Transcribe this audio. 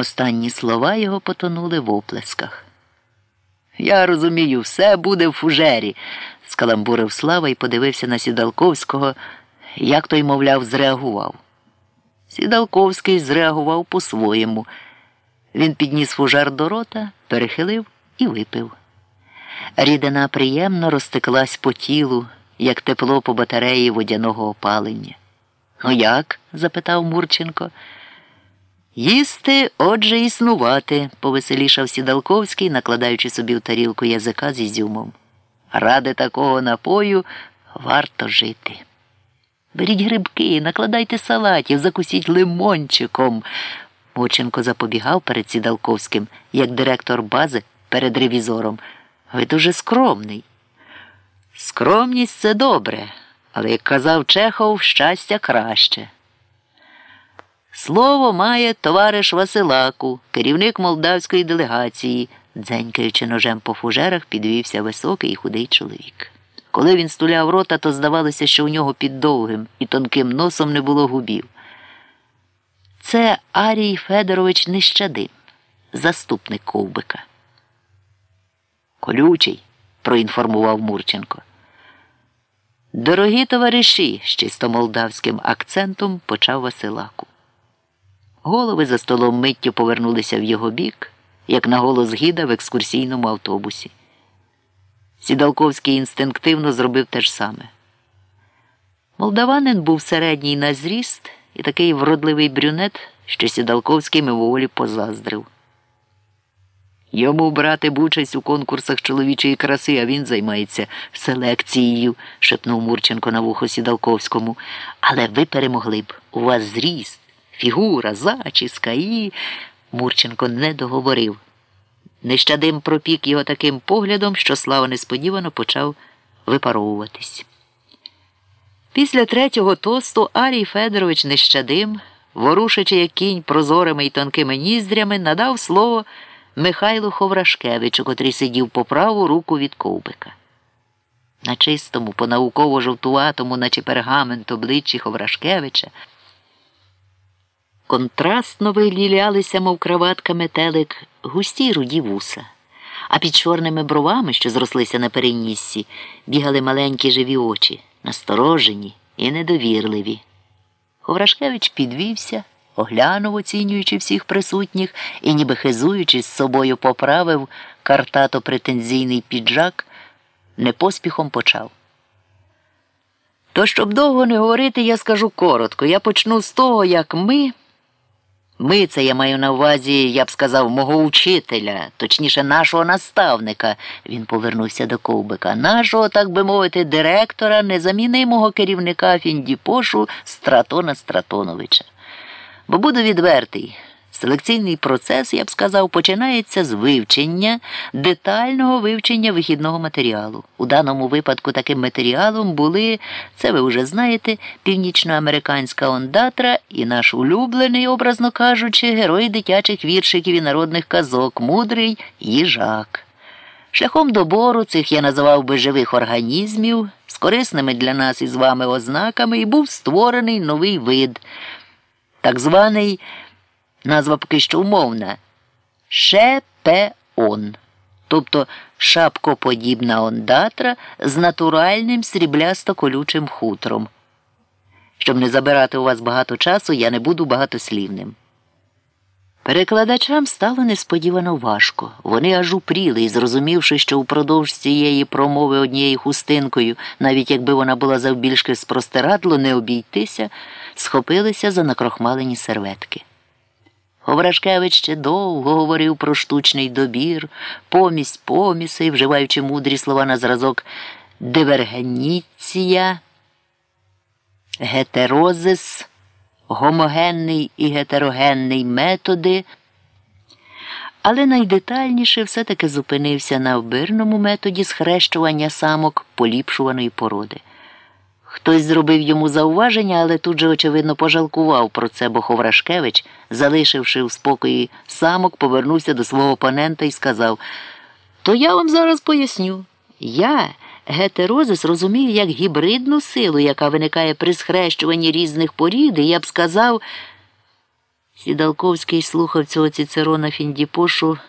Останні слова його потонули в оплесках. Я розумію, все буде в фужері, скаламбурив Слава і подивився на Сідалковського, як той, мовляв, зреагував. Сідалковський зреагував по-своєму. Він підніс фужар до рота, перехилив і випив. Рідина приємно розтеклась по тілу, як тепло по батареї водяного опалення. Ну як? запитав Мурченко. Їсти, отже, існувати, повеселішав Сідалковський, накладаючи собі в тарілку язика з ізюмом. Ради такого напою варто жити. Беріть грибки, накладайте салатів, закусіть лимончиком. Мурченко запобігав перед Сідалковським, як директор бази перед ревізором. Ви дуже скромний. Скромність це добре, але, як казав Чехов, щастя краще. Слово має товариш Василаку, керівник молдавської делегації, дзенькаючи ножем по фужерах, підвівся високий і худий чоловік. Коли він стуляв рота, то здавалося, що у нього під довгим і тонким носом не було губів. Це Арій Федорович Нещадин, заступник ковбика. Колючий, проінформував Мурченко. Дорогі товариші, з чисто молдавським акцентом почав Василаку. Голови за столом миттю повернулися в його бік, як на голос гіда в екскурсійному автобусі. Сідалковський інстинктивно зробив те ж саме. Молдаванин був середній на зріст і такий вродливий брюнет, що Сідалковський мимоволі позаздрив. Йому брати участь у конкурсах чоловічої краси, а він займається селекцією, шепнув Мурченко на вухо Сідалковському. Але ви перемогли б. У вас зріст, фігура, зачіска і. Мурченко не договорив. Нещадим пропік його таким поглядом, що слава несподівано почав випаровуватись. Після третього тосту Арій Федорович Нещадим, ворушачи як кінь прозорими й тонкими ніздрями, надав слово. Михайлу Ховрашкевичу, котрий сидів по праву руку від ковбика. На чистому, по науково жовтуватому, наче пергамент обличчі Ховрашкевича, контрастно вилілялися, мов краватка метелик, густі руді вуса, а під чорними бровами, що зрослися на переніссі, бігали маленькі живі очі, насторожені і недовірливі. Ховрашкевич підвівся оглянув, оцінюючи всіх присутніх і, ніби хизуючись з собою, поправив картато претензійний піджак, не поспіхом почав. То, щоб довго не говорити, я скажу коротко. Я почну з того, як ми. Ми, це я маю на увазі, я б сказав, мого учителя, точніше, нашого наставника, він повернувся до ковбика, нашого, так би мовити, директора, незамінимого керівника Фіндіпошу Стратона Стратоновича. Бо буду відвертий. Селекційний процес, я б сказав, починається з вивчення, детального вивчення вихідного матеріалу. У даному випадку таким матеріалом були, це ви вже знаєте, північноамериканська ондатра і наш улюблений, образно кажучи, герой дитячих віршиків і народних казок, мудрий їжак. Шляхом добору цих я називав би живих організмів з корисними для нас і з вами ознаками, і був створений новий вид так званий, назва поки що умовна, шепеон, тобто шапкоподібна ондатра з натуральним сріблясто-колючим хутром. Щоб не забирати у вас багато часу, я не буду багатослівним. Перекладачам стало несподівано важко. Вони аж упріли і, зрозумівши, що упродовж цієї промови однією хустинкою, навіть якби вона була завбільшки з простирадло, не обійтися, схопилися за накрохмалені серветки. Говорашкевич ще довго говорив про штучний добір, помість поміси, вживаючи мудрі слова на зразок дивергеніція, гетерозис гомогенний і гетерогенний методи, але найдетальніше все-таки зупинився на обирному методі схрещування самок поліпшуваної породи. Хтось зробив йому зауваження, але тут же, очевидно, пожалкував про це, бо Ховрашкевич, залишивши в спокої самок, повернувся до свого опонента і сказав: То я вам зараз поясню. Я Гетерозис розумію як гібридну силу, яка виникає при схрещуванні різних порід, і я б сказав. Сідалковський слухав цього цицерона Фіндіпошу